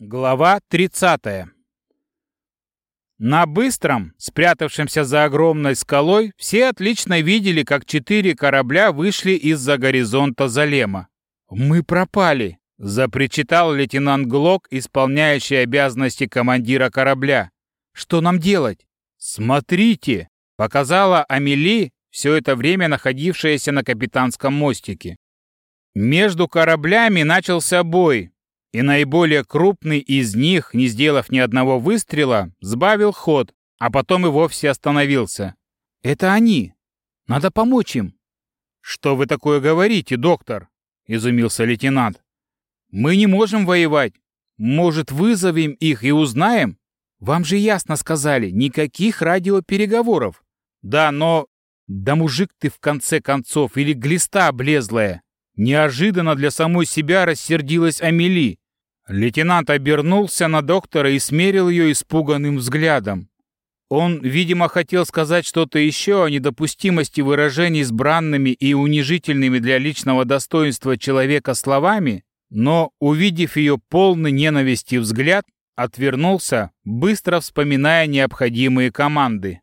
Глава 30. На Быстром, спрятавшемся за огромной скалой, все отлично видели, как четыре корабля вышли из-за горизонта Залема. «Мы пропали!» — запричитал лейтенант Глок, исполняющий обязанности командира корабля. «Что нам делать?» «Смотрите!» — показала Амели, все это время находившаяся на капитанском мостике. Между кораблями начался бой, и наиболее крупный из них, не сделав ни одного выстрела, сбавил ход, а потом и вовсе остановился. «Это они! Надо помочь им!» «Что вы такое говорите, доктор?» — изумился лейтенант. «Мы не можем воевать. Может, вызовем их и узнаем? Вам же ясно сказали, никаких радиопереговоров. Да, но... Да мужик ты в конце концов или глиста облезлая!» Неожиданно для самой себя рассердилась Амели. Лейтенант обернулся на доктора и смерил ее испуганным взглядом. Он, видимо, хотел сказать что-то еще о недопустимости выражений с бранными и унижительными для личного достоинства человека словами, но, увидев ее полный ненависти взгляд, отвернулся, быстро вспоминая необходимые команды.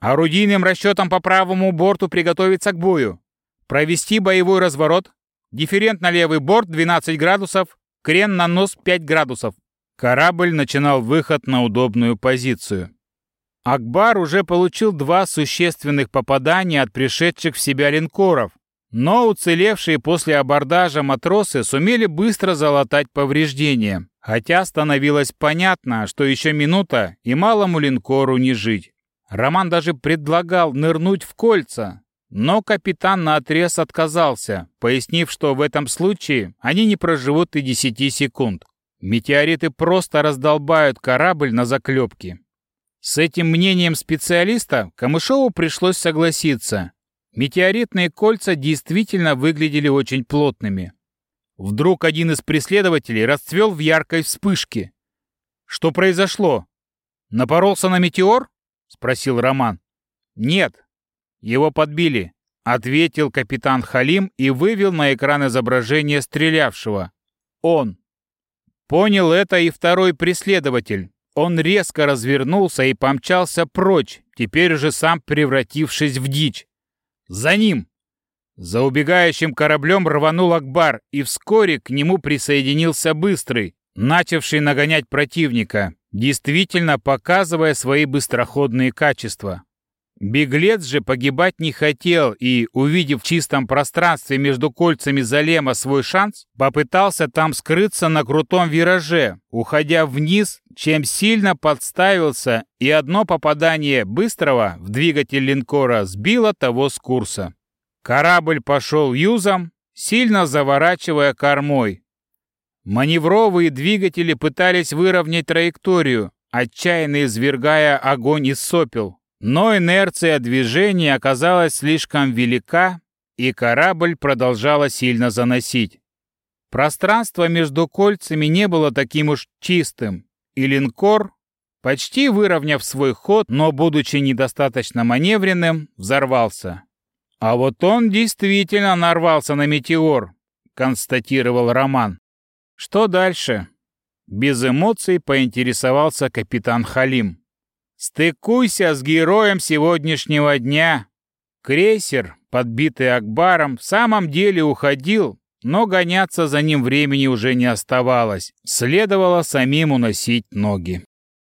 «Орудийным расчетом по правому борту приготовиться к бою. Провести боевой разворот, Дифферент на левый борт 12 градусов, крен на нос 5 градусов. Корабль начинал выход на удобную позицию. Акбар уже получил два существенных попадания от пришедших в себя линкоров, но уцелевшие после абордажа матросы сумели быстро залатать повреждения, хотя становилось понятно, что еще минута и малому линкору не жить. Роман даже предлагал нырнуть в кольца, но капитан наотрез отказался, пояснив, что в этом случае они не проживут и 10 секунд. Метеориты просто раздолбают корабль на заклепки. С этим мнением специалиста Камышову пришлось согласиться. Метеоритные кольца действительно выглядели очень плотными. Вдруг один из преследователей расцвел в яркой вспышке. «Что произошло? Напоролся на метеор?» — спросил Роман. «Нет, его подбили, ответил капитан Халим и вывел на экран изображение стрелявшего. Он. Понял это и второй преследователь. Он резко развернулся и помчался прочь, теперь уже сам превратившись в дичь. За ним! За убегающим кораблем рванул Акбар, и вскоре к нему присоединился Быстрый, начавший нагонять противника, действительно показывая свои быстроходные качества. Беглец же погибать не хотел и, увидев в чистом пространстве между кольцами Залема свой шанс, попытался там скрыться на крутом вираже, уходя вниз, чем сильно подставился, и одно попадание быстрого в двигатель линкора сбило того с курса. Корабль пошел юзом, сильно заворачивая кормой. Маневровые двигатели пытались выровнять траекторию, отчаянно извергая огонь из сопел, но инерция движения оказалась слишком велика, и корабль продолжала сильно заносить. Пространство между кольцами не было таким уж чистым, и линкор, почти выровняв свой ход, но будучи недостаточно маневренным, взорвался. «А вот он действительно нарвался на метеор», — констатировал Роман. «Что дальше?» Без эмоций поинтересовался капитан Халим. Стыкуйся с героем сегодняшнего дня. Крейсер, подбитый Акбаром, в самом деле уходил, но гоняться за ним времени уже не оставалось. Следовало самим уносить ноги.